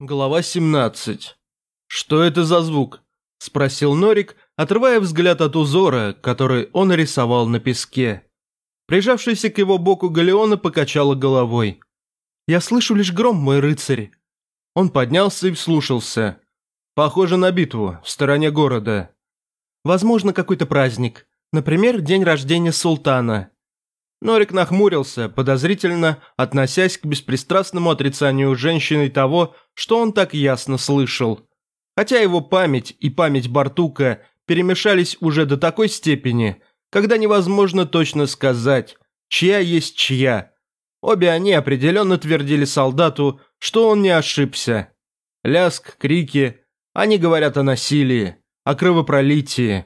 Глава 17. «Что это за звук?» – спросил Норик, отрывая взгляд от узора, который он рисовал на песке. Прижавшаяся к его боку Галеона покачала головой. «Я слышу лишь гром, мой рыцарь». Он поднялся и вслушался. «Похоже на битву, в стороне города. Возможно, какой-то праздник. Например, день рождения султана». Норик нахмурился, подозрительно относясь к беспристрастному отрицанию женщины того, что он так ясно слышал. Хотя его память и память Бартука перемешались уже до такой степени, когда невозможно точно сказать, чья есть чья. Обе они определенно твердили солдату, что он не ошибся. Ляск, крики, они говорят о насилии, о кровопролитии.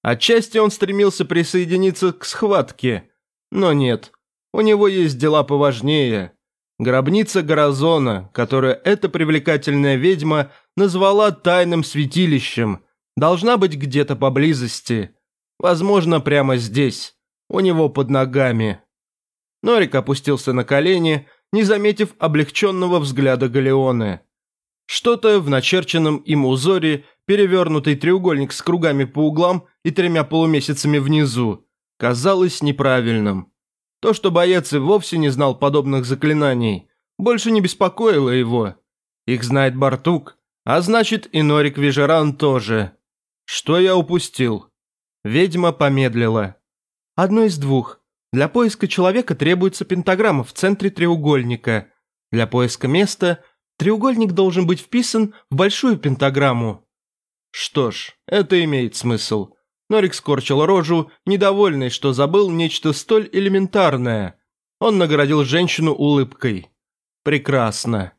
Отчасти он стремился присоединиться к схватке – но нет, у него есть дела поважнее. Гробница Горазона, которую эта привлекательная ведьма назвала тайным святилищем, должна быть где-то поблизости. Возможно, прямо здесь, у него под ногами. Норик опустился на колени, не заметив облегченного взгляда Галеоны. Что-то в начерченном им узоре, перевернутый треугольник с кругами по углам и тремя полумесяцами внизу, казалось неправильным. То, что боец и вовсе не знал подобных заклинаний, больше не беспокоило его. Их знает Бартук, а значит и Норик Вижеран тоже. Что я упустил? Ведьма помедлила. Одно из двух. Для поиска человека требуется пентаграмма в центре треугольника. Для поиска места треугольник должен быть вписан в большую пентаграмму. Что ж, это имеет смысл. Норик скорчил рожу, недовольный, что забыл нечто столь элементарное. Он наградил женщину улыбкой. Прекрасно.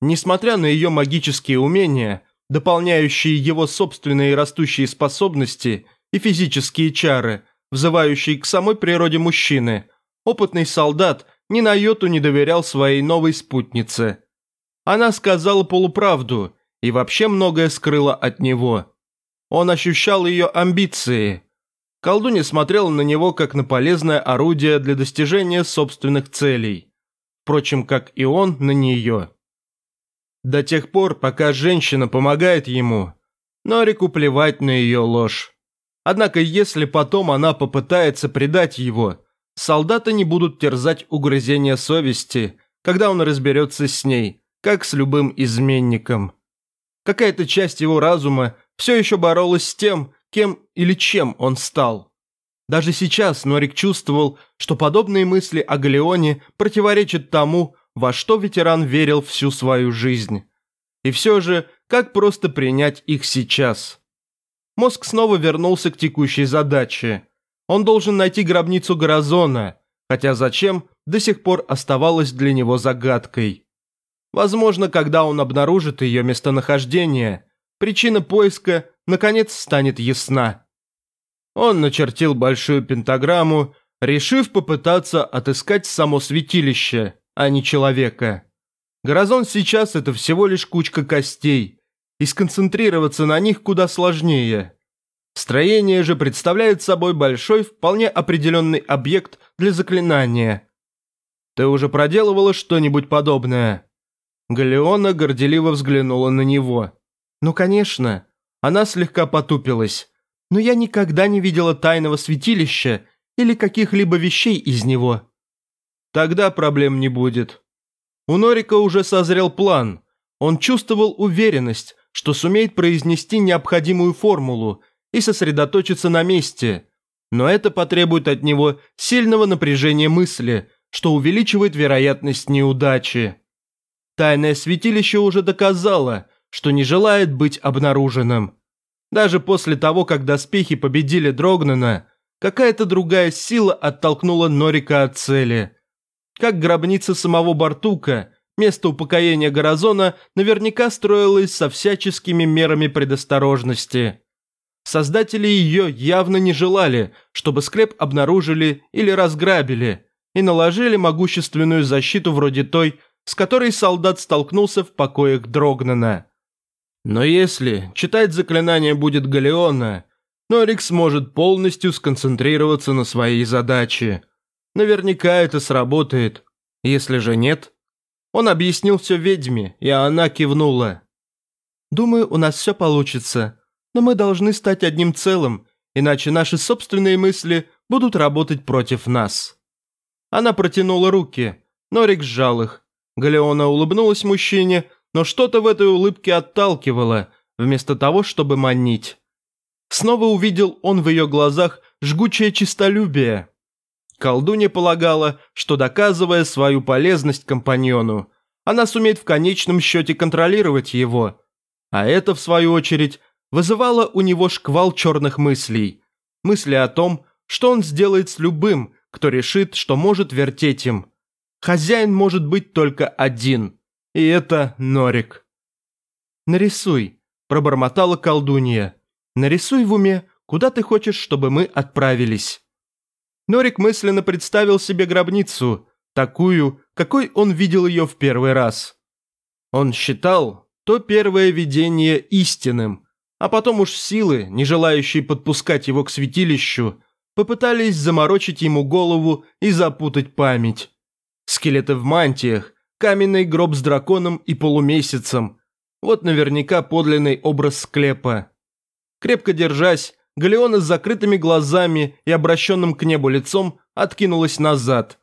Несмотря на ее магические умения, дополняющие его собственные растущие способности и физические чары, взывающие к самой природе мужчины, опытный солдат ни на йоту не доверял своей новой спутнице. Она сказала полуправду и вообще многое скрыла от него – он ощущал ее амбиции. Колдунья смотрела на него как на полезное орудие для достижения собственных целей. Впрочем, как и он на нее. До тех пор, пока женщина помогает ему, Норику плевать на ее ложь. Однако если потом она попытается предать его, солдаты не будут терзать угрызения совести, когда он разберется с ней, как с любым изменником. Какая-то часть его разума все еще боролась с тем, кем или чем он стал. Даже сейчас Норик чувствовал, что подобные мысли о Галеоне противоречат тому, во что ветеран верил всю свою жизнь. И все же, как просто принять их сейчас? Мозг снова вернулся к текущей задаче. Он должен найти гробницу Горазона, хотя зачем, до сих пор оставалось для него загадкой. Возможно, когда он обнаружит ее местонахождение, причина поиска наконец станет ясна. Он начертил большую пентаграмму, решив попытаться отыскать само святилище, а не человека. Горизонт сейчас это всего лишь кучка костей, и сконцентрироваться на них куда сложнее. Строение же представляет собой большой, вполне определенный объект для заклинания. Ты уже проделывала что-нибудь подобное? Галеона горделиво взглянула на него. «Ну, конечно». Она слегка потупилась. «Но я никогда не видела тайного святилища или каких-либо вещей из него». «Тогда проблем не будет». У Норика уже созрел план. Он чувствовал уверенность, что сумеет произнести необходимую формулу и сосредоточиться на месте. Но это потребует от него сильного напряжения мысли, что увеличивает вероятность неудачи. Тайное святилище уже доказало, что не желает быть обнаруженным. Даже после того, как доспехи победили Дрогнана, какая-то другая сила оттолкнула Норика от цели. Как гробница самого Бартука, место упокоения Горазона наверняка строилось со всяческими мерами предосторожности. Создатели ее явно не желали, чтобы склеп обнаружили или разграбили, и наложили могущественную защиту вроде той, с которой солдат столкнулся в покоях Дрогнана. Но если читать заклинание будет Галеона, Норик сможет полностью сконцентрироваться на своей задаче. Наверняка это сработает. Если же нет... Он объяснил все ведьме, и она кивнула. «Думаю, у нас все получится, но мы должны стать одним целым, иначе наши собственные мысли будут работать против нас». Она протянула руки, Норик сжал их. Галеона улыбнулась мужчине, но что-то в этой улыбке отталкивало, вместо того, чтобы манить. Снова увидел он в ее глазах жгучее чистолюбие. Колдунья полагала, что доказывая свою полезность компаньону, она сумеет в конечном счете контролировать его, а это, в свою очередь, вызывало у него шквал черных мыслей. Мысли о том, что он сделает с любым, кто решит, что может вертеть им. Хозяин может быть только один, и это Норик. «Нарисуй», – пробормотала колдунья. «Нарисуй в уме, куда ты хочешь, чтобы мы отправились». Норик мысленно представил себе гробницу, такую, какой он видел ее в первый раз. Он считал то первое видение истинным, а потом уж силы, не желающие подпускать его к святилищу, попытались заморочить ему голову и запутать память. Скелеты в мантиях, каменный гроб с драконом и полумесяцем. Вот наверняка подлинный образ склепа. Крепко держась, Галеона с закрытыми глазами и обращенным к небу лицом откинулась назад.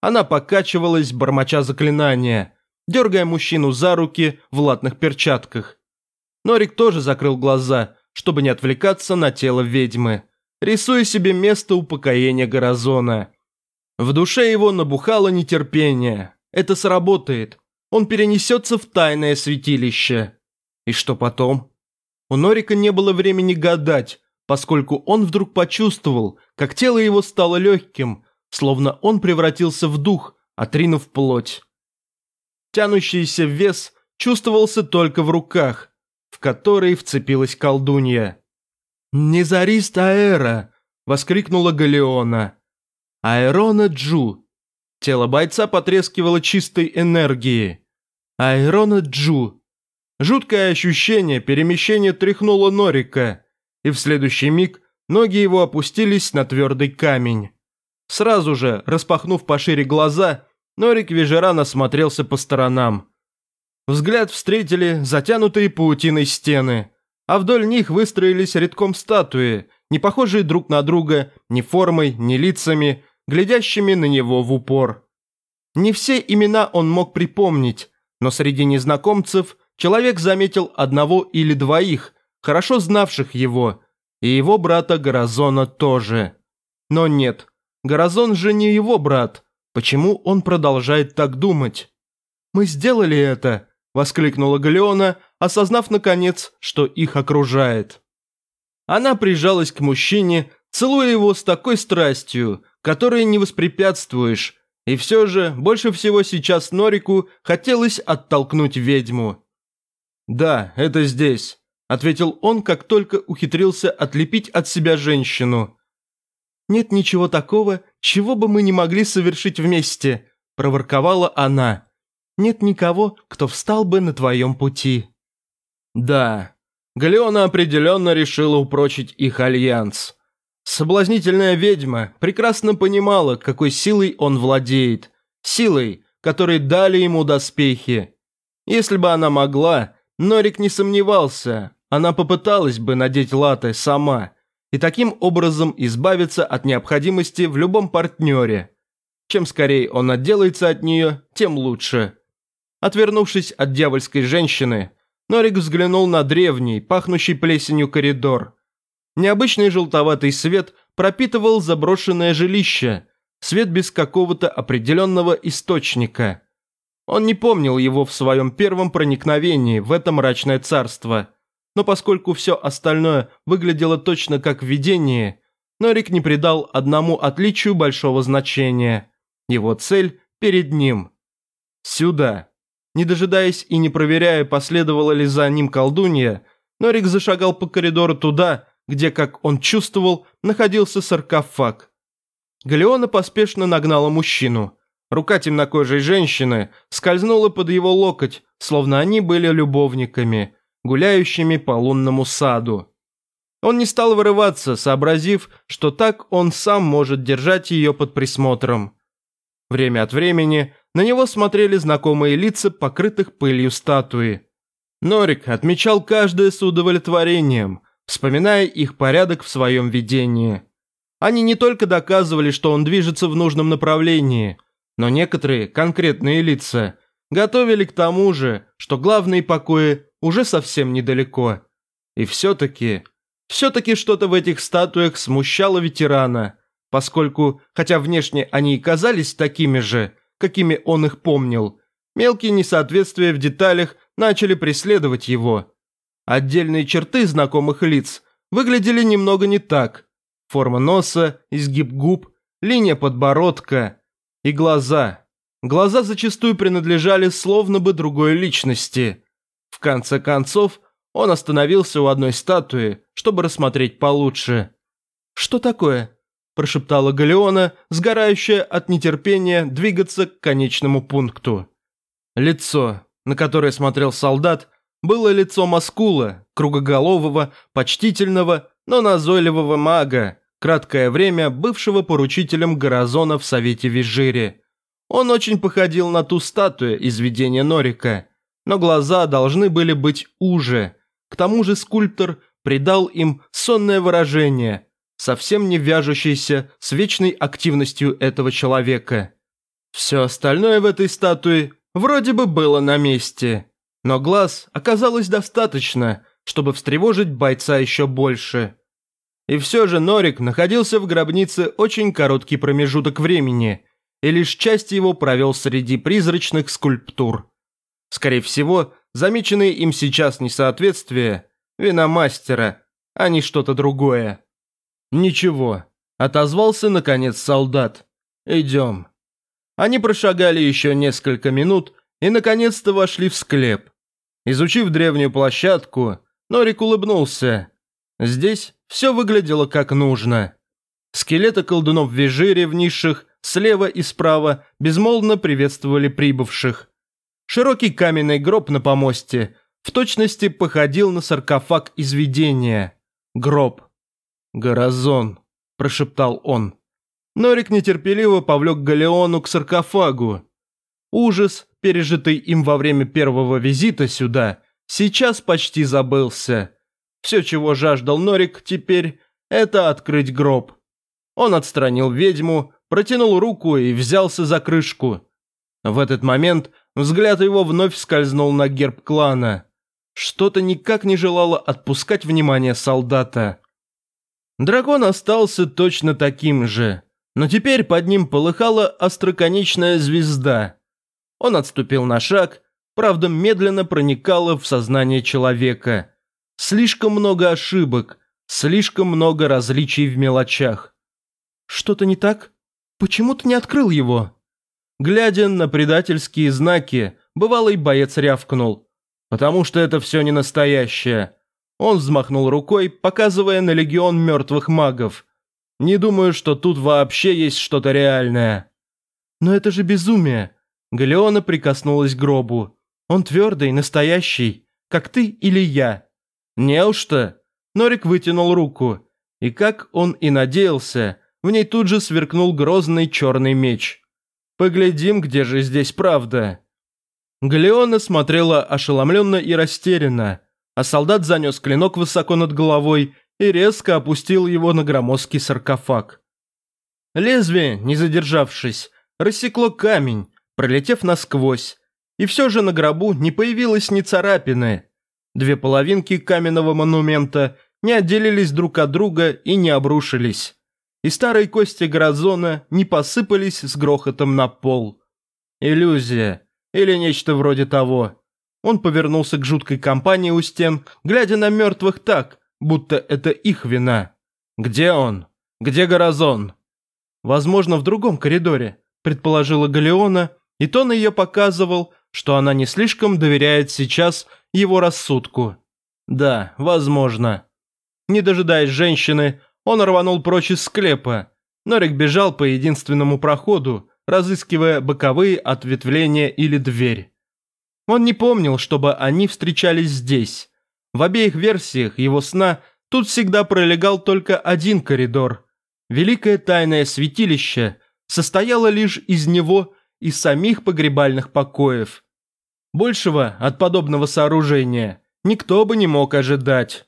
Она покачивалась, бормоча заклинания, дергая мужчину за руки в латных перчатках. Норик тоже закрыл глаза, чтобы не отвлекаться на тело ведьмы рисуя себе место упокоения Горазона. В душе его набухало нетерпение. Это сработает. Он перенесется в тайное святилище. И что потом? У Норика не было времени гадать, поскольку он вдруг почувствовал, как тело его стало легким, словно он превратился в дух, отринув плоть. Тянущийся вес чувствовался только в руках, в которые вцепилась колдунья. «Незарист Аэра!» – воскликнула Галеона. «Аэрона Джу!» Тело бойца потрескивало чистой энергией. «Аэрона Джу!» Жуткое ощущение перемещения тряхнуло Норика, и в следующий миг ноги его опустились на твердый камень. Сразу же, распахнув пошире глаза, Норик Вежеран осмотрелся по сторонам. Взгляд встретили затянутые паутиной стены – а вдоль них выстроились редком статуи, не похожие друг на друга ни формой, ни лицами, глядящими на него в упор. Не все имена он мог припомнить, но среди незнакомцев человек заметил одного или двоих, хорошо знавших его, и его брата Горазона тоже. Но нет, Горазон же не его брат. Почему он продолжает так думать? «Мы сделали это!» – воскликнула Галеона, осознав наконец, что их окружает. Она прижалась к мужчине, целуя его с такой страстью, которой не воспрепятствуешь, и все же больше всего сейчас Норику хотелось оттолкнуть ведьму. «Да, это здесь», – ответил он, как только ухитрился отлепить от себя женщину. «Нет ничего такого, чего бы мы не могли совершить вместе», – проворковала она. «Нет никого, кто встал бы на твоем пути». Да, Галеона определенно решила упрочить их альянс. Соблазнительная ведьма прекрасно понимала, какой силой он владеет. Силой, которой дали ему доспехи. Если бы она могла, Норик не сомневался, она попыталась бы надеть латы сама и таким образом избавиться от необходимости в любом партнере. Чем скорее он отделается от нее, тем лучше. Отвернувшись от дьявольской женщины, Норик взглянул на древний, пахнущий плесенью коридор. Необычный желтоватый свет пропитывал заброшенное жилище, свет без какого-то определенного источника. Он не помнил его в своем первом проникновении в это мрачное царство, но поскольку все остальное выглядело точно как видение, Норик не придал одному отличию большого значения. Его цель перед ним. Сюда. Не дожидаясь и не проверяя, последовала ли за ним колдунья, Норик зашагал по коридору туда, где, как он чувствовал, находился саркофаг. Галеона поспешно нагнала мужчину. Рука темнокожей женщины скользнула под его локоть, словно они были любовниками, гуляющими по лунному саду. Он не стал вырываться, сообразив, что так он сам может держать ее под присмотром. Время от времени на него смотрели знакомые лица покрытых пылью статуи. Норик отмечал каждое с удовлетворением, вспоминая их порядок в своем видении. Они не только доказывали, что он движется в нужном направлении, но некоторые конкретные лица готовили к тому же, что главные покои уже совсем недалеко. И все-таки, все-таки что-то в этих статуях смущало ветерана, поскольку, хотя внешне они и казались такими же, какими он их помнил, мелкие несоответствия в деталях начали преследовать его. Отдельные черты знакомых лиц выглядели немного не так. Форма носа, изгиб губ, линия подбородка и глаза. Глаза зачастую принадлежали словно бы другой личности. В конце концов, он остановился у одной статуи, чтобы рассмотреть получше. «Что такое?» – прошептала Галеона, сгорающая от нетерпения двигаться к конечному пункту. Лицо, на которое смотрел солдат, было лицо маскула, кругоголового, почтительного, но назойливого мага, краткое время бывшего поручителем Горазона в Совете Визжири. Он очень походил на ту статую из видения Норика, но глаза должны были быть уже. К тому же скульптор придал им сонное выражение, совсем не вяжущееся с вечной активностью этого человека. Все остальное в этой статуе вроде бы было на месте, но глаз оказалось достаточно, чтобы встревожить бойца еще больше. И все же Норик находился в гробнице очень короткий промежуток времени, и лишь часть его провел среди призрачных скульптур. Скорее всего, замеченные им сейчас несоответствия – вина мастера, а не что-то другое. «Ничего», – отозвался наконец солдат. «Идем». Они прошагали еще несколько минут и наконец-то вошли в склеп. Изучив древнюю площадку, Норик улыбнулся. Здесь все выглядело как нужно. Скелеты колдунов в Вежире в низших слева и справа безмолвно приветствовали прибывших. Широкий каменный гроб на помосте в точности походил на саркофаг из видения. Гроб. «Горазон», – прошептал он. Норик нетерпеливо повлек Галеону к саркофагу. Ужас, пережитый им во время первого визита сюда, сейчас почти забылся. Все, чего жаждал Норик теперь, это открыть гроб. Он отстранил ведьму, протянул руку и взялся за крышку. В этот момент взгляд его вновь скользнул на герб клана. Что-то никак не желало отпускать внимание солдата. Дракон остался точно таким же, но теперь под ним полыхала остроконечная звезда. Он отступил на шаг, правда медленно проникала в сознание человека. Слишком много ошибок, слишком много различий в мелочах. «Что-то не так? Почему ты не открыл его?» Глядя на предательские знаки, бывалый боец рявкнул. «Потому что это все не настоящее». Он взмахнул рукой, показывая на легион мертвых магов. «Не думаю, что тут вообще есть что-то реальное». «Но это же безумие!» Галеона прикоснулась к гробу. «Он твердый, настоящий, как ты или я». «Неужто?» Норик вытянул руку. И как он и надеялся, в ней тут же сверкнул грозный черный меч. Поглядим, где же здесь правда. Галеона смотрела ошеломленно и растерянно, а солдат занес клинок высоко над головой и резко опустил его на громоздкий саркофаг. Лезвие, не задержавшись, рассекло камень, пролетев насквозь, и все же на гробу не появилось ни царапины. Две половинки каменного монумента не отделились друг от друга и не обрушились и старые кости Грозона не посыпались с грохотом на пол. Иллюзия. Или нечто вроде того. Он повернулся к жуткой компании у стен, глядя на мертвых так, будто это их вина. «Где он? Где Горозон?» «Возможно, в другом коридоре», предположила Галеона, и тон ее показывал, что она не слишком доверяет сейчас его рассудку. «Да, возможно». Не дожидаясь женщины, он рванул прочь из склепа. Норик бежал по единственному проходу, разыскивая боковые ответвления или дверь. Он не помнил, чтобы они встречались здесь. В обеих версиях его сна тут всегда пролегал только один коридор. Великое тайное святилище состояло лишь из него из самих погребальных покоев. Большего от подобного сооружения никто бы не мог ожидать.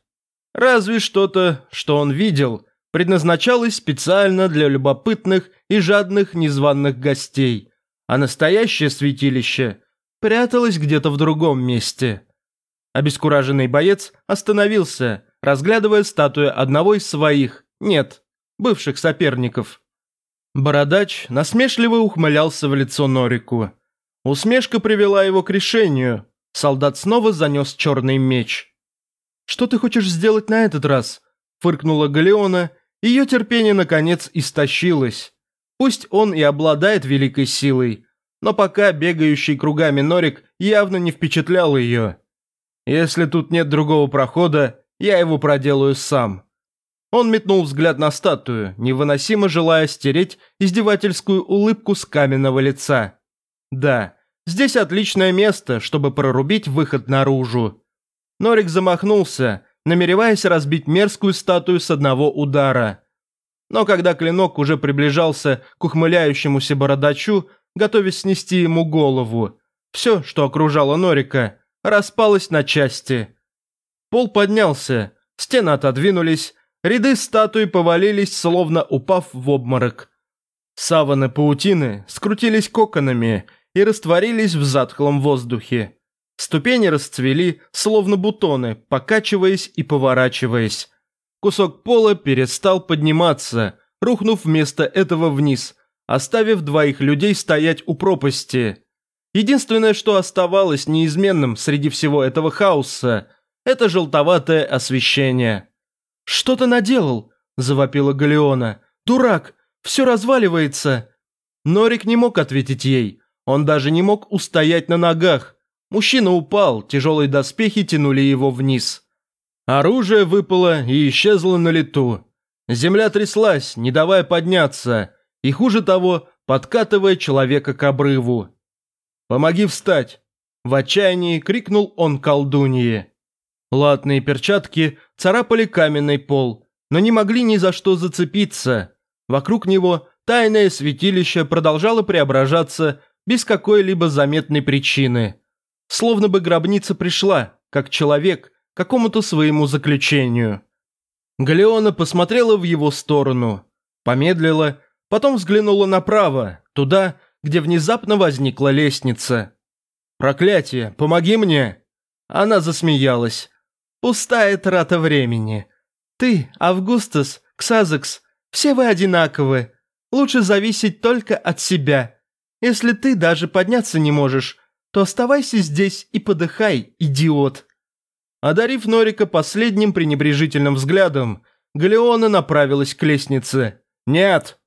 Разве что-то, что он видел, предназначалось специально для любопытных и жадных незваных гостей, а настоящее святилище пряталось где-то в другом месте. Обескураженный боец остановился, разглядывая статую одного из своих, нет, бывших соперников. Бородач насмешливо ухмылялся в лицо Норику. Усмешка привела его к решению. Солдат снова занес черный меч. «Что ты хочешь сделать на этот раз?» – фыркнула Галеона. Ее терпение, наконец, истощилось. Пусть он и обладает великой силой, но пока бегающий кругами Норик явно не впечатлял ее. «Если тут нет другого прохода, я его проделаю сам». Он метнул взгляд на статую, невыносимо желая стереть издевательскую улыбку с каменного лица. Да, здесь отличное место, чтобы прорубить выход наружу. Норик замахнулся, намереваясь разбить мерзкую статую с одного удара. Но когда клинок уже приближался к ухмыляющемуся бородачу, готовясь снести ему голову, все, что окружало Норика, распалось на части. Пол поднялся, стены отодвинулись, Ряды статуй повалились, словно упав в обморок. Саваны паутины скрутились коконами и растворились в затхлом воздухе. Ступени расцвели, словно бутоны, покачиваясь и поворачиваясь. Кусок пола перестал подниматься, рухнув вместо этого вниз, оставив двоих людей стоять у пропасти. Единственное, что оставалось неизменным среди всего этого хаоса, это желтоватое освещение. «Что ты наделал?» – завопила Галеона. «Дурак! Все разваливается!» Норик не мог ответить ей. Он даже не мог устоять на ногах. Мужчина упал, тяжелые доспехи тянули его вниз. Оружие выпало и исчезло на лету. Земля тряслась, не давая подняться, и хуже того, подкатывая человека к обрыву. «Помоги встать!» В отчаянии крикнул он колдунье. Латные перчатки царапали каменный пол, но не могли ни за что зацепиться. Вокруг него тайное святилище продолжало преображаться без какой-либо заметной причины. Словно бы гробница пришла, как человек, к какому-то своему заключению. Галеона посмотрела в его сторону, помедлила, потом взглянула направо, туда, где внезапно возникла лестница. «Проклятие, помоги мне!» Она засмеялась. Пустая трата времени. Ты, Августус, Ксазекс, все вы одинаковы. Лучше зависеть только от себя. Если ты даже подняться не можешь, то оставайся здесь и подыхай, идиот». Одарив Норика последним пренебрежительным взглядом, Галеона направилась к лестнице. «Нет!»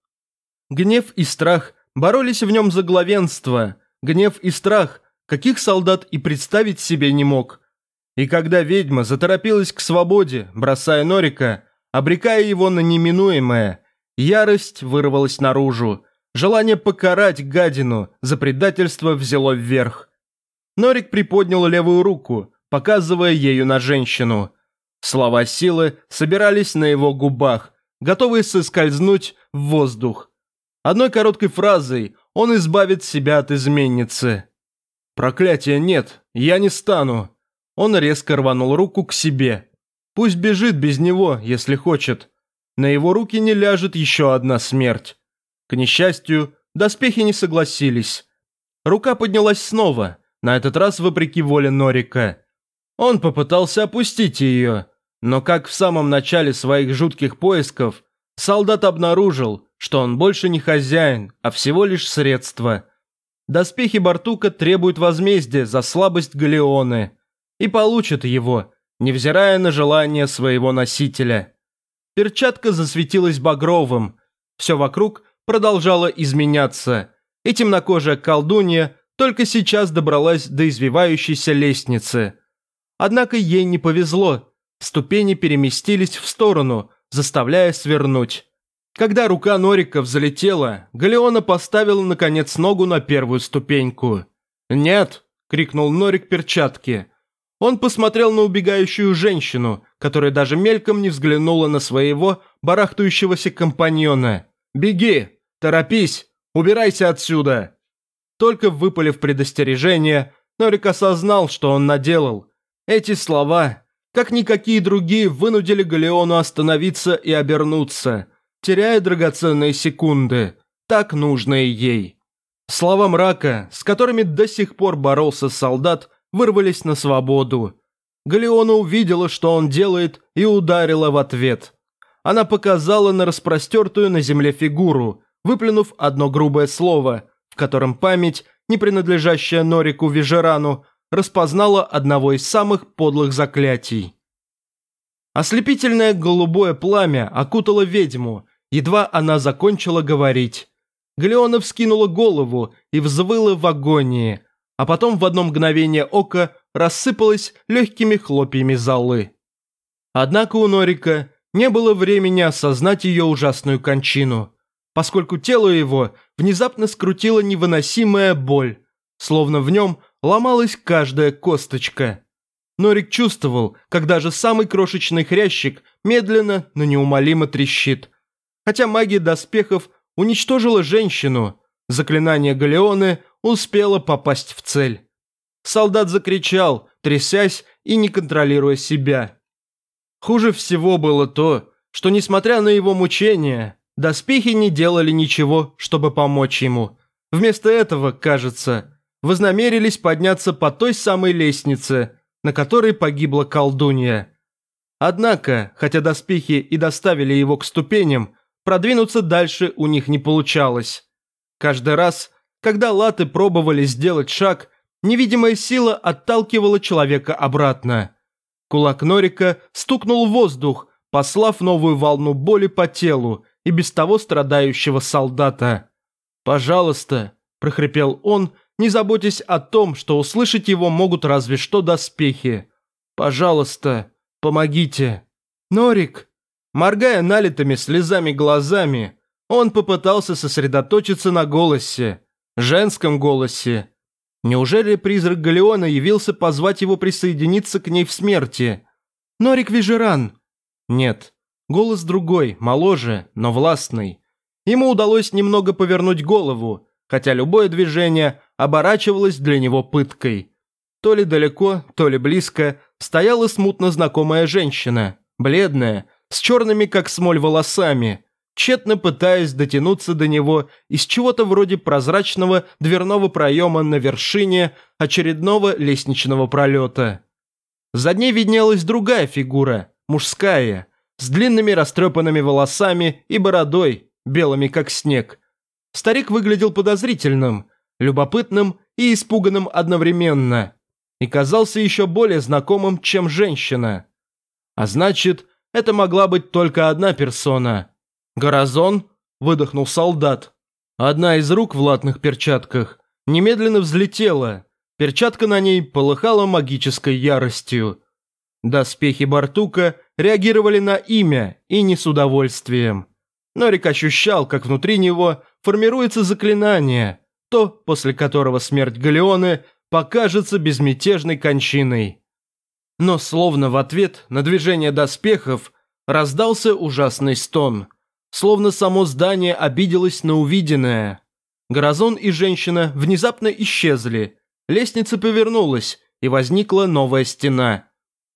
Гнев и страх боролись в нем за главенство. Гнев и страх, каких солдат и представить себе не мог. И когда ведьма заторопилась к свободе, бросая Норика, обрекая его на неминуемое, ярость вырвалась наружу, желание покарать гадину за предательство взяло вверх. Норик приподнял левую руку, показывая ею на женщину. Слова силы собирались на его губах, готовые соскользнуть в воздух. Одной короткой фразой он избавит себя от изменницы. «Проклятия нет, я не стану», он резко рванул руку к себе. Пусть бежит без него, если хочет. На его руки не ляжет еще одна смерть. К несчастью, доспехи не согласились. Рука поднялась снова, на этот раз вопреки воле Норика. Он попытался опустить ее, но как в самом начале своих жутких поисков, солдат обнаружил, что он больше не хозяин, а всего лишь средство. Доспехи Бартука требуют возмездия за слабость Галеоны – и получит его, невзирая на желание своего носителя. Перчатка засветилась багровым, все вокруг продолжало изменяться, и темнокожая колдунья только сейчас добралась до извивающейся лестницы. Однако ей не повезло, ступени переместились в сторону, заставляя свернуть. Когда рука Норика взлетела, Галеона поставила наконец ногу на первую ступеньку. «Нет!» – крикнул Норик перчатки. Он посмотрел на убегающую женщину, которая даже мельком не взглянула на своего барахтающегося компаньона. «Беги! Торопись! Убирайся отсюда!» Только выпалив предостережение, Норик осознал, что он наделал. Эти слова, как никакие другие, вынудили Галеону остановиться и обернуться, теряя драгоценные секунды, так нужные ей. Слова мрака, с которыми до сих пор боролся солдат, вырвались на свободу. Галеона увидела, что он делает, и ударила в ответ. Она показала на распростертую на земле фигуру, выплюнув одно грубое слово, в котором память, не принадлежащая Норику Вижерану, распознала одного из самых подлых заклятий. Ослепительное голубое пламя окутало ведьму, едва она закончила говорить. Галеона вскинула голову и взвыла в агонии, а потом в одно мгновение ока рассыпалась легкими хлопьями золы. Однако у Норика не было времени осознать ее ужасную кончину, поскольку тело его внезапно скрутила невыносимая боль, словно в нем ломалась каждая косточка. Норик чувствовал, как даже самый крошечный хрящик медленно, но неумолимо трещит. Хотя магия доспехов уничтожила женщину, заклинание Галеоны успело попасть в цель. Солдат закричал, трясясь и не контролируя себя. Хуже всего было то, что, несмотря на его мучения, доспехи не делали ничего, чтобы помочь ему. Вместо этого, кажется, вознамерились подняться по той самой лестнице, на которой погибла колдунья. Однако, хотя доспехи и доставили его к ступеням, продвинуться дальше у них не получалось. Каждый раз, когда латы пробовали сделать шаг, невидимая сила отталкивала человека обратно. Кулак Норика стукнул в воздух, послав новую волну боли по телу и без того страдающего солдата. «Пожалуйста», – прохрипел он, не заботясь о том, что услышать его могут разве что доспехи. «Пожалуйста, помогите». «Норик!» Моргая налитыми слезами глазами, он попытался сосредоточиться на голосе, женском голосе. Неужели призрак Галеона явился позвать его присоединиться к ней в смерти? «Норик Вижеран!» Нет, голос другой, моложе, но властный. Ему удалось немного повернуть голову, хотя любое движение оборачивалось для него пыткой. То ли далеко, то ли близко стояла смутно знакомая женщина, бледная, с черными как смоль волосами, тщетно пытаясь дотянуться до него из чего-то вроде прозрачного дверного проема на вершине очередного лестничного пролета. За ней виднелась другая фигура, мужская, с длинными растрепанными волосами и бородой, белыми как снег. Старик выглядел подозрительным, любопытным и испуганным одновременно, и казался еще более знакомым, чем женщина. А значит, это могла быть только одна персона. «Горазон?» – выдохнул солдат. Одна из рук в латных перчатках немедленно взлетела. Перчатка на ней полыхала магической яростью. Доспехи Бартука реагировали на имя и не с удовольствием. Норик ощущал, как внутри него формируется заклинание, то, после которого смерть Галеоны покажется безмятежной кончиной. Но словно в ответ на движение доспехов раздался ужасный стон. Словно само здание обиделось на увиденное. Горозон и женщина внезапно исчезли. Лестница повернулась, и возникла новая стена.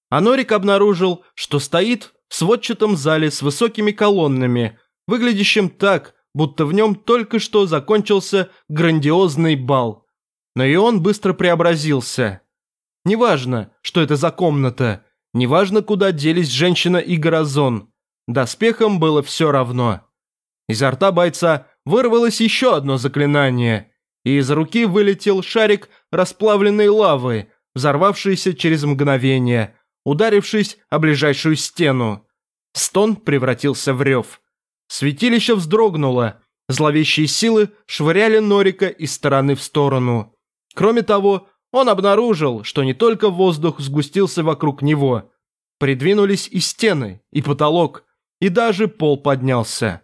А Норик обнаружил, что стоит в сводчатом зале с высокими колоннами, выглядящим так, будто в нем только что закончился грандиозный бал. Но и он быстро преобразился. Неважно, что это за комната, неважно, куда делись женщина и Горозон. Доспехам было все равно. Изо рта бойца вырвалось еще одно заклинание, и из руки вылетел шарик расплавленной лавы, взорвавшийся через мгновение, ударившись о ближайшую стену. Стон превратился в рев. Святилище вздрогнуло, зловещие силы швыряли Норика из стороны в сторону. Кроме того, он обнаружил, что не только воздух сгустился вокруг него. Придвинулись и стены, и потолок, и даже пол поднялся.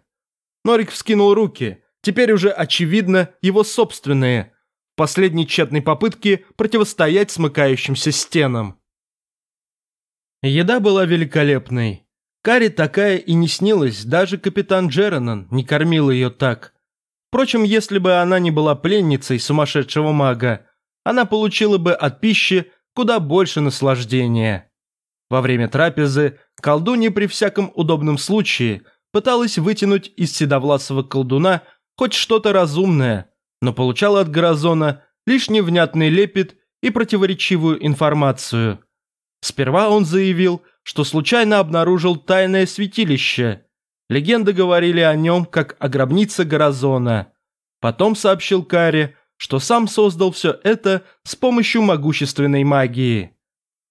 Норик вскинул руки, теперь уже очевидно его собственные, в последней тщетной попытке противостоять смыкающимся стенам. Еда была великолепной. Кари такая и не снилась, даже капитан Джеранан не кормил ее так. Впрочем, если бы она не была пленницей сумасшедшего мага, она получила бы от пищи куда больше наслаждения. Во время трапезы колдунья при всяком удобном случае пыталась вытянуть из седовласого колдуна хоть что-то разумное, но получала от Горазона лишь невнятный лепет и противоречивую информацию. Сперва он заявил, что случайно обнаружил тайное святилище. Легенды говорили о нем как о гробнице Горазона. Потом сообщил Каре, что сам создал все это с помощью могущественной магии.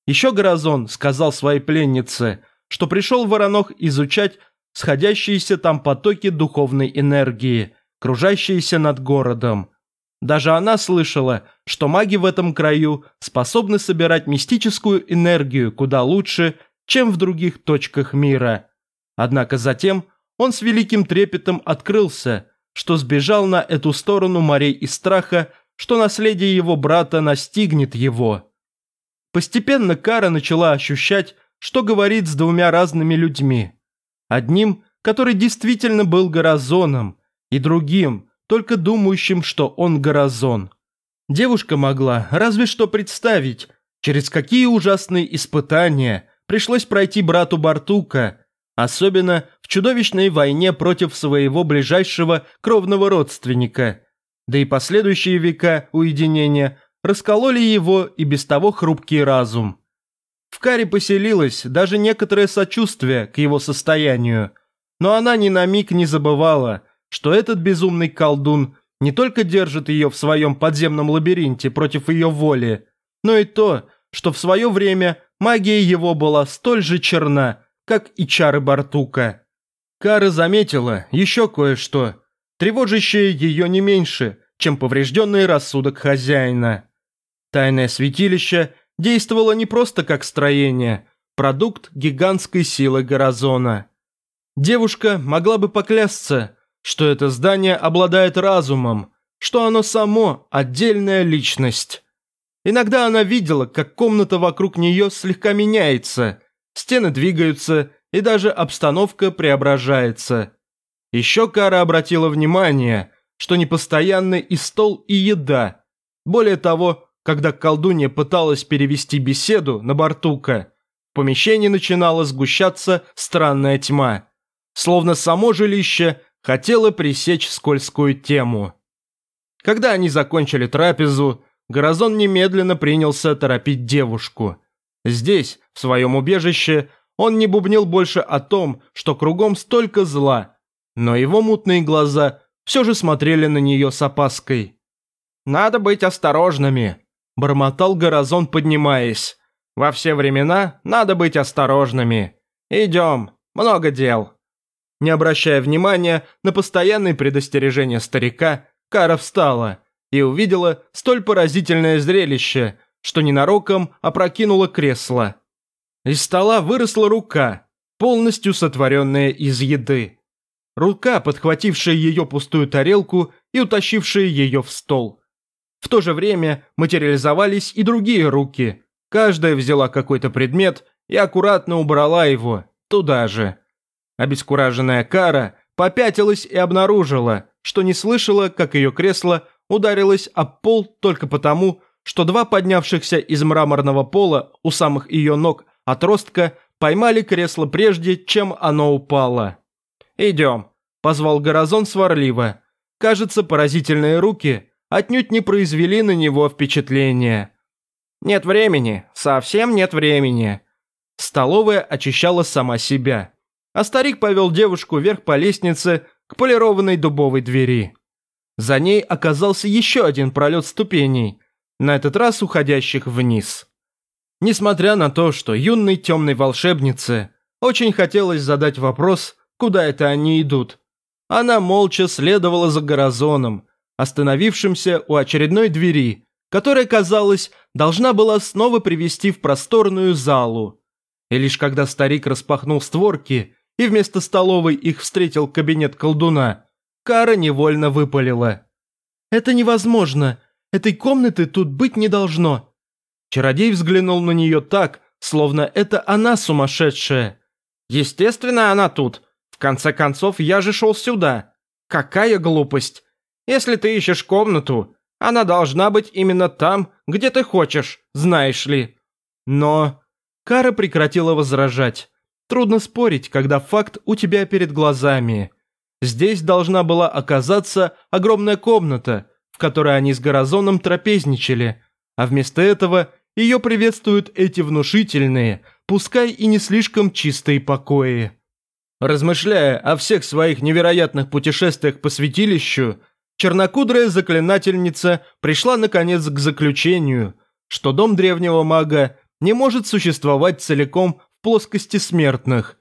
Еще Горазон сказал своей пленнице, что пришел в Воронох изучать сходящиеся там потоки духовной энергии, кружащиеся над городом. Даже она слышала, что маги в этом краю способны собирать мистическую энергию куда лучше, чем в других точках мира. Однако затем он с великим трепетом открылся, что сбежал на эту сторону морей и страха, что наследие его брата настигнет его. Постепенно Кара начала ощущать, что говорит с двумя разными людьми. Одним, который действительно был Горазоном, и другим, только думающим, что он Горазон. Девушка могла разве что представить, через какие ужасные испытания пришлось пройти брату Бартука, особенно в чудовищной войне против своего ближайшего кровного родственника. Да и последующие века уединения раскололи его и без того хрупкий разум. В Каре поселилось даже некоторое сочувствие к его состоянию, но она ни на миг не забывала, что этот безумный колдун не только держит ее в своем подземном лабиринте против ее воли, но и то, что в свое время магия его была столь же черна, как и чары Бартука. Кара заметила еще кое-что, тревожащее ее не меньше, чем поврежденный рассудок хозяина. Тайное святилище действовало не просто как строение, продукт гигантской силы Горазона. Девушка могла бы поклясться, что это здание обладает разумом, что оно само отдельная личность. Иногда она видела, как комната вокруг нее слегка меняется, стены двигаются и даже обстановка преображается. Еще Кара обратила внимание, что непостоянны и стол, и еда. Более того, когда колдунья пыталась перевести беседу на Бартука, в помещении начинала сгущаться странная тьма, словно само жилище хотело пресечь скользкую тему. Когда они закончили трапезу, Горазон немедленно принялся торопить девушку. Здесь, в своем убежище, он не бубнил больше о том, что кругом столько зла, но его мутные глаза все же смотрели на нее с опаской. «Надо быть осторожными», – бормотал Горазон, поднимаясь. «Во все времена надо быть осторожными. Идем, много дел». Не обращая внимания на постоянные предостережения старика, Кара встала и увидела столь поразительное зрелище, что ненароком опрокинула кресло. Из стола выросла рука, полностью сотворенная из еды. Рука, подхватившая ее пустую тарелку и утащившая ее в стол. В то же время материализовались и другие руки. Каждая взяла какой-то предмет и аккуратно убрала его туда же. Обескураженная Кара попятилась и обнаружила, что не слышала, как ее кресло ударилось об пол только потому, что два поднявшихся из мраморного пола у самых ее ног отростка поймали кресло прежде, чем оно упало. «Идем», – позвал Горазон сварливо. Кажется, поразительные руки отнюдь не произвели на него впечатления. «Нет времени, совсем нет времени». Столовая очищала сама себя. А старик повел девушку вверх по лестнице к полированной дубовой двери. За ней оказался еще один пролет ступеней, на этот раз уходящих вниз. Несмотря на то, что юной темной волшебнице очень хотелось задать вопрос, куда это они идут, она молча следовала за Горазоном, остановившимся у очередной двери, которая, казалось, должна была снова привести в просторную залу. И лишь когда старик распахнул створки и вместо столовой их встретил кабинет колдуна, Кара невольно выпалила. «Это невозможно. Этой комнаты тут быть не должно». Чародей взглянул на нее так, словно это она сумасшедшая. «Естественно, она тут. В конце концов, я же шел сюда. Какая глупость. Если ты ищешь комнату, она должна быть именно там, где ты хочешь, знаешь ли». Но... Кара прекратила возражать. Трудно спорить, когда факт у тебя перед глазами. Здесь должна была оказаться огромная комната, в которой они с Горазоном трапезничали, а вместо этого ее приветствуют эти внушительные, пускай и не слишком чистые покои. Размышляя о всех своих невероятных путешествиях по святилищу, чернокудрая заклинательница пришла наконец к заключению, что дом древнего мага не может существовать целиком в плоскости смертных.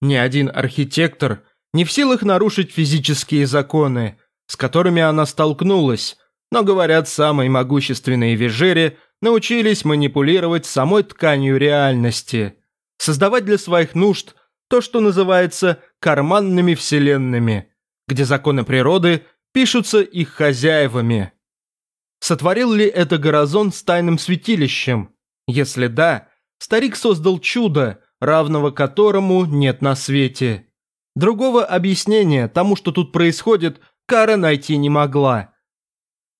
Ни один архитектор не в силах нарушить физические законы, с которыми она столкнулась, но, говорят, самые могущественные вежери научились манипулировать самой тканью реальности, создавать для своих нужд то, что называется карманными вселенными, где законы природы пишутся их хозяевами. Сотворил ли это Горазон с тайным святилищем? Если да, старик создал чудо, равного которому нет на свете. Другого объяснения тому, что тут происходит, Кара найти не могла.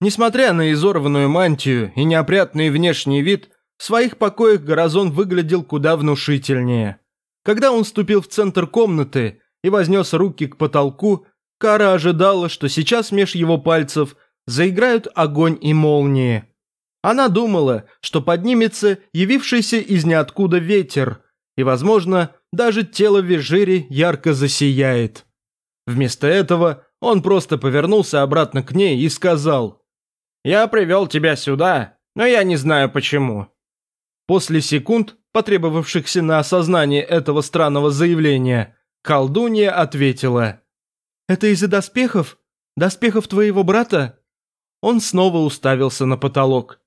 Несмотря на изорванную мантию и неопрятный внешний вид, в своих покоях Горазон выглядел куда внушительнее. Когда он вступил в центр комнаты и вознес руки к потолку, Кара ожидала, что сейчас меж его пальцев заиграют огонь и молнии. Она думала, что поднимется явившийся из ниоткуда ветер, и, возможно, даже тело Вежири ярко засияет. Вместо этого он просто повернулся обратно к ней и сказал «Я привел тебя сюда, но я не знаю почему». После секунд, потребовавшихся на осознание этого странного заявления, колдунья ответила «Это из-за доспехов? Доспехов твоего брата?» Он снова уставился на потолок.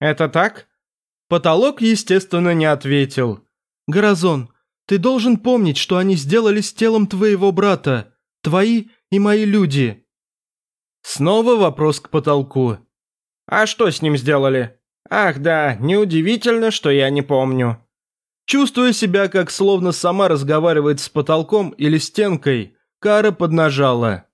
«Это так?» Потолок, естественно, не ответил. «Горазон, ты должен помнить, что они сделали с телом твоего брата, твои и мои люди». Снова вопрос к потолку. «А что с ним сделали?» «Ах да, неудивительно, что я не помню». Чувствуя себя, как словно сама разговаривает с потолком или стенкой, Кара поднажала.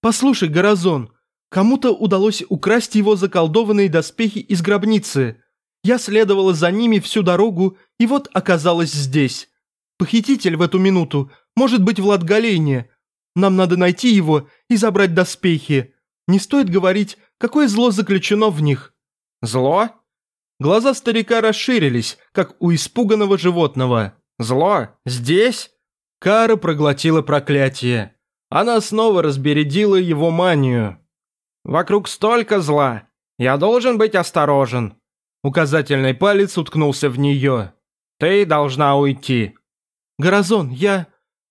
«Послушай, Горазон, Кому-то удалось украсть его заколдованные доспехи из гробницы. Я следовала за ними всю дорогу и вот оказалась здесь. Похититель в эту минуту может быть Влад Галейне. Нам надо найти его и забрать доспехи. Не стоит говорить, какое зло заключено в них». «Зло?» Глаза старика расширились, как у испуганного животного. «Зло? Здесь?» Кара проглотила проклятие. Она снова разбередила его манию. Вокруг столько зла. Я должен быть осторожен». Указательный палец уткнулся в нее. «Ты должна уйти». «Горазон, я...»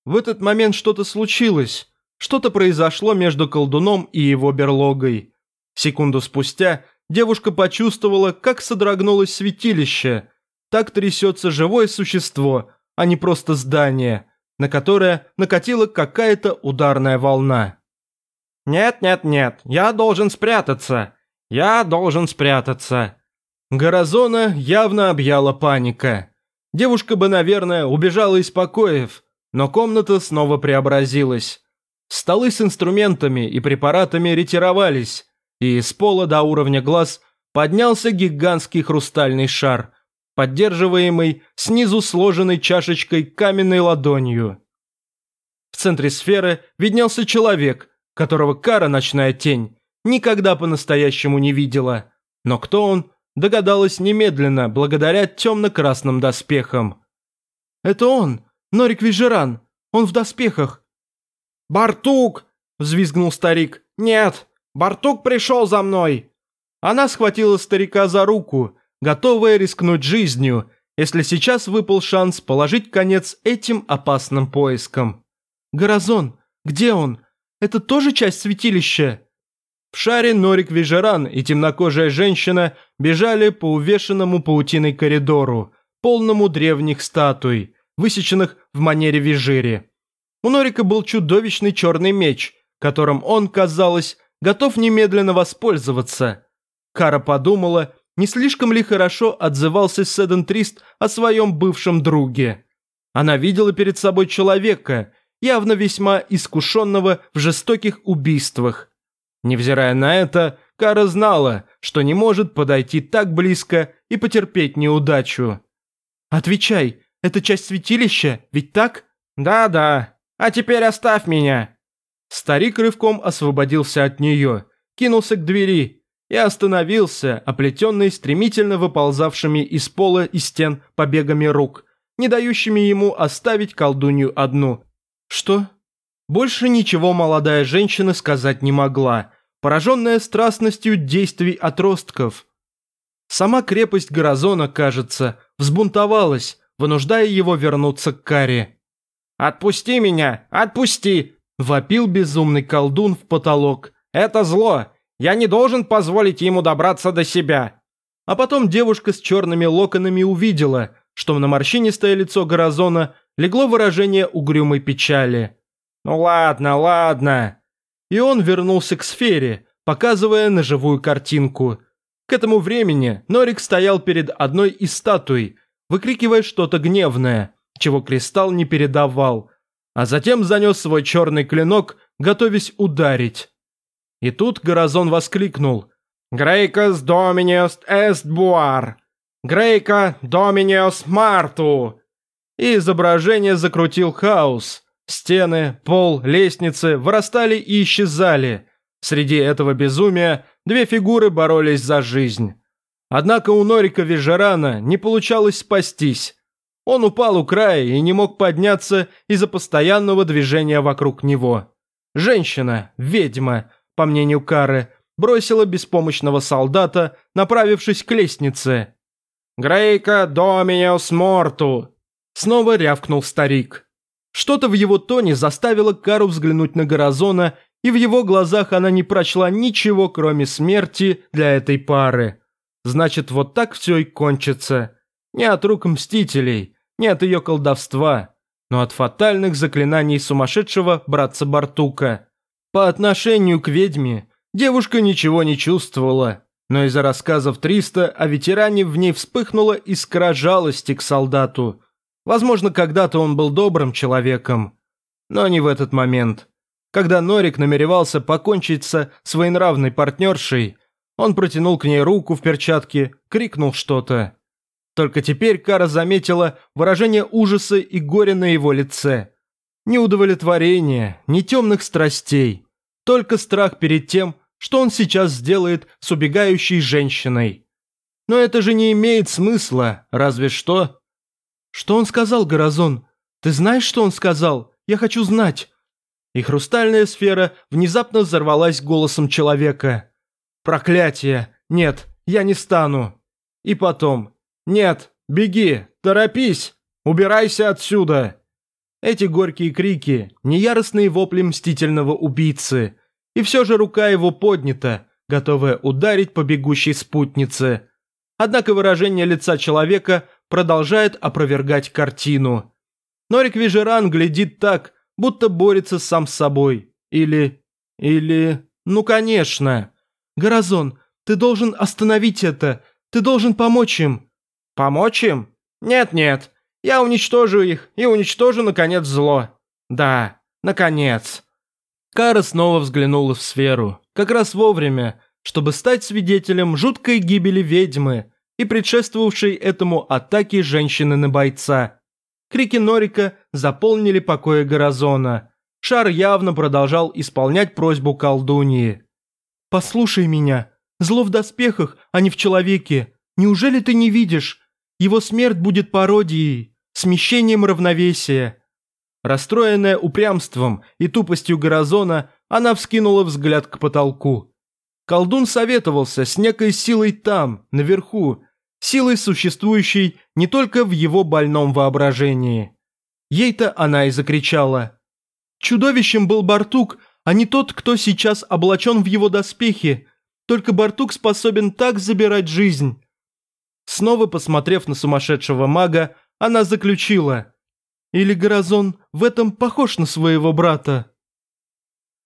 В этот момент что-то случилось. Что-то произошло между колдуном и его берлогой. Секунду спустя девушка почувствовала, как содрогнулось святилище. Так трясется живое существо, а не просто здание, на которое накатила какая-то ударная волна. «Нет-нет-нет, я должен спрятаться. Я должен спрятаться». Горазона явно объяла паника. Девушка бы, наверное, убежала из покоев, но комната снова преобразилась. Столы с инструментами и препаратами ретировались, и из пола до уровня глаз поднялся гигантский хрустальный шар, поддерживаемый снизу сложенной чашечкой каменной ладонью. В центре сферы виднелся человек, которого Кара, ночная тень, никогда по-настоящему не видела. Но кто он, догадалась немедленно, благодаря темно-красным доспехам. «Это он, Норик Вижеран, он в доспехах». «Бартук!» – взвизгнул старик. «Нет, Бартук пришел за мной!» Она схватила старика за руку, готовая рискнуть жизнью, если сейчас выпал шанс положить конец этим опасным поискам. «Горазон, где он? Это тоже часть святилища?» В шаре Норик Вижеран и темнокожая женщина бежали по увешанному паутиной коридору, полному древних статуй, высеченных в манере Вижири. У Норика был чудовищный черный меч, которым он, казалось, готов немедленно воспользоваться. Кара подумала, не слишком ли хорошо отзывался Седен Трист о своем бывшем друге. Она видела перед собой человека, явно весьма искушенного в жестоких убийствах. Невзирая на это, Кара знала, что не может подойти так близко и потерпеть неудачу. «Отвечай, это часть святилища, ведь так?» «Да-да. А теперь оставь меня!» Старик рывком освободился от нее, кинулся к двери и остановился, оплетенный стремительно выползавшими из пола и стен побегами рук, не дающими ему оставить колдунью одну. «Что?» Больше ничего молодая женщина сказать не могла, пораженная страстностью действий отростков. Сама крепость Горозона, кажется, взбунтовалась, вынуждая его вернуться к Каре. «Отпусти меня! Отпусти!» – вопил безумный колдун в потолок. «Это зло! Я не должен позволить ему добраться до себя!» А потом девушка с черными локонами увидела, что на морщинистое лицо Горозона легло выражение угрюмой печали – «Ну ладно, ладно». И он вернулся к сфере, показывая на живую картинку. К этому времени Норик стоял перед одной из статуй, выкрикивая что-то гневное, чего кристалл не передавал, а затем занес свой черный клинок, готовясь ударить. И тут Горазон воскликнул «Грейкос доминиос эст буар! Грейка доминиос марту!» И изображение закрутил хаос – Стены, пол, лестницы вырастали и исчезали. Среди этого безумия две фигуры боролись за жизнь. Однако у Норика Вижерана не получалось спастись. Он упал у края и не мог подняться из-за постоянного движения вокруг него. Женщина, ведьма, по мнению Кары, бросила беспомощного солдата, направившись к лестнице. «Грейка доминиус морту!» Снова рявкнул старик. Что-то в его тоне заставило Кару взглянуть на Горазона, и в его глазах она не прочла ничего, кроме смерти для этой пары. Значит, вот так все и кончится. Не от рук мстителей, не от ее колдовства, но от фатальных заклинаний сумасшедшего братца Бартука. По отношению к ведьме девушка ничего не чувствовала, но из-за рассказов Триста о ветеране в ней вспыхнула искра жалости к солдату – Возможно, когда-то он был добрым человеком, но не в этот момент. Когда Норик намеревался покончить со своенравной партнершей, он протянул к ней руку в перчатке, крикнул что-то. Только теперь Кара заметила выражение ужаса и горя на его лице. Ни удовлетворения, ни темных страстей, только страх перед тем, что он сейчас сделает с убегающей женщиной. Но это же не имеет смысла, разве что «Что он сказал, Горазон? Ты знаешь, что он сказал? Я хочу знать!» И хрустальная сфера внезапно взорвалась голосом человека. «Проклятие! Нет, я не стану!» И потом «Нет, беги, торопись! Убирайся отсюда!» Эти горькие крики, неяростные вопли мстительного убийцы. И все же рука его поднята, готовая ударить по бегущей спутнице. Однако выражение лица человека продолжает опровергать картину. Норик Вижеран глядит так, будто борется сам с собой. Или... или... ну конечно. Горазон, ты должен остановить это. Ты должен помочь им. Помочь им? Нет-нет. Я уничтожу их и уничтожу, наконец, зло. Да, наконец. Кара снова взглянула в сферу. Как раз вовремя, чтобы стать свидетелем жуткой гибели ведьмы, и предшествовавшей этому атаке женщины на бойца. Крики Норика заполнили покои Горазона. Шар явно продолжал исполнять просьбу колдуньи. «Послушай меня. Зло в доспехах, а не в человеке. Неужели ты не видишь? Его смерть будет пародией, смещением равновесия». Расстроенная упрямством и тупостью Горазона, она вскинула взгляд к потолку. Колдун советовался с некой силой там, наверху, силой существующей не только в его больном воображении. Ей-то она и закричала. Чудовищем был Бартук, а не тот, кто сейчас облачен в его доспехи. Только Бартук способен так забирать жизнь. Снова посмотрев на сумасшедшего мага, она заключила. Или Горазон в этом похож на своего брата?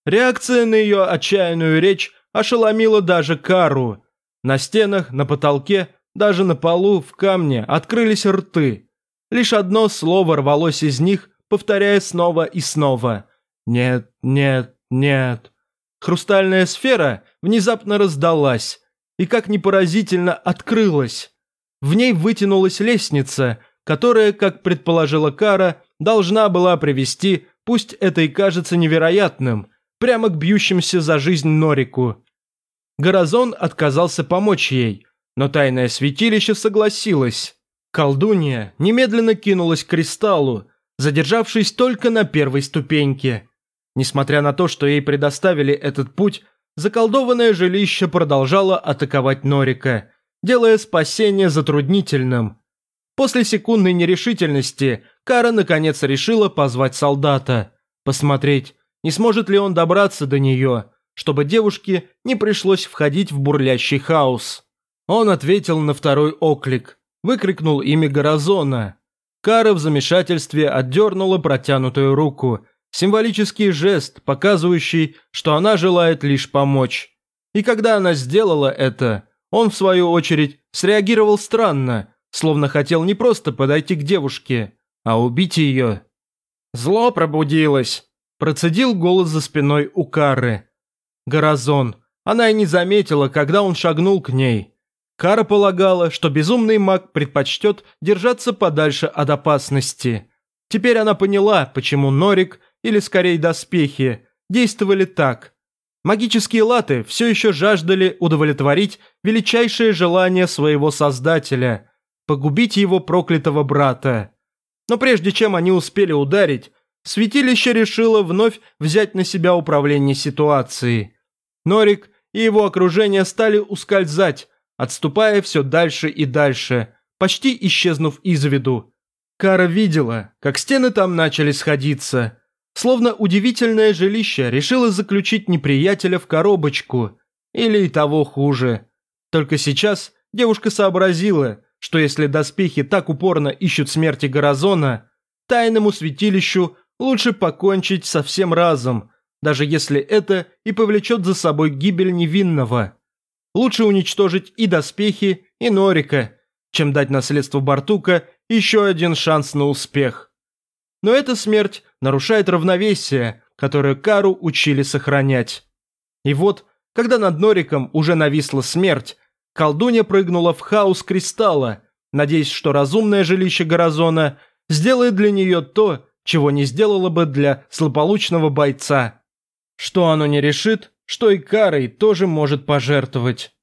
Реакция на ее отчаянную речь ошеломила даже Кару. На стенах, на потолке даже на полу, в камне, открылись рты. Лишь одно слово рвалось из них, повторяя снова и снова. «Нет, нет, нет». хрустальная сфера внезапно раздалась и, как ни поразительно, открылась. В ней вытянулась лестница, которая, как предположила Кара, должна была привести, пусть это и кажется невероятным, прямо к бьющимся за жизнь Норику. Горазон отказался помочь ей, но тайное святилище согласилось. Колдунья немедленно кинулась к кристаллу, задержавшись только на первой ступеньке. Несмотря на то, что ей предоставили этот путь, заколдованное жилище продолжало атаковать Норика, делая спасение затруднительным. После секундной нерешительности Кара наконец решила позвать солдата, посмотреть, не сможет ли он добраться до нее, чтобы девушке не пришлось входить в бурлящий хаос. Он ответил на второй оклик, выкрикнул имя Горазона. Кара в замешательстве отдернула протянутую руку, символический жест, показывающий, что она желает лишь помочь. И когда она сделала это, он, в свою очередь, среагировал странно, словно хотел не просто подойти к девушке, а убить ее. «Зло пробудилось», – процедил голос за спиной у Кары. Горазон. Она и не заметила, когда он шагнул к ней. Кара полагала, что безумный маг предпочтет держаться подальше от опасности. Теперь она поняла, почему Норик, или скорее доспехи, действовали так. Магические латы все еще жаждали удовлетворить величайшее желание своего создателя – погубить его проклятого брата. Но прежде чем они успели ударить, святилище решило вновь взять на себя управление ситуацией. Норик и его окружение стали ускользать, отступая все дальше и дальше, почти исчезнув из виду. Кара видела, как стены там начали сходиться, словно удивительное жилище решило заключить неприятеля в коробочку, или и того хуже. Только сейчас девушка сообразила, что если доспехи так упорно ищут смерти Горазона, тайному святилищу лучше покончить со всем разом, даже если это и повлечет за собой гибель невинного. Лучше уничтожить и доспехи, и Норика, чем дать наследству Бартука еще один шанс на успех. Но эта смерть нарушает равновесие, которое Кару учили сохранять. И вот, когда над Нориком уже нависла смерть, колдунья прыгнула в хаос кристалла, надеясь, что разумное жилище Горазона сделает для нее то, чего не сделала бы для злополучного бойца. Что оно не решит, что и Карой тоже может пожертвовать.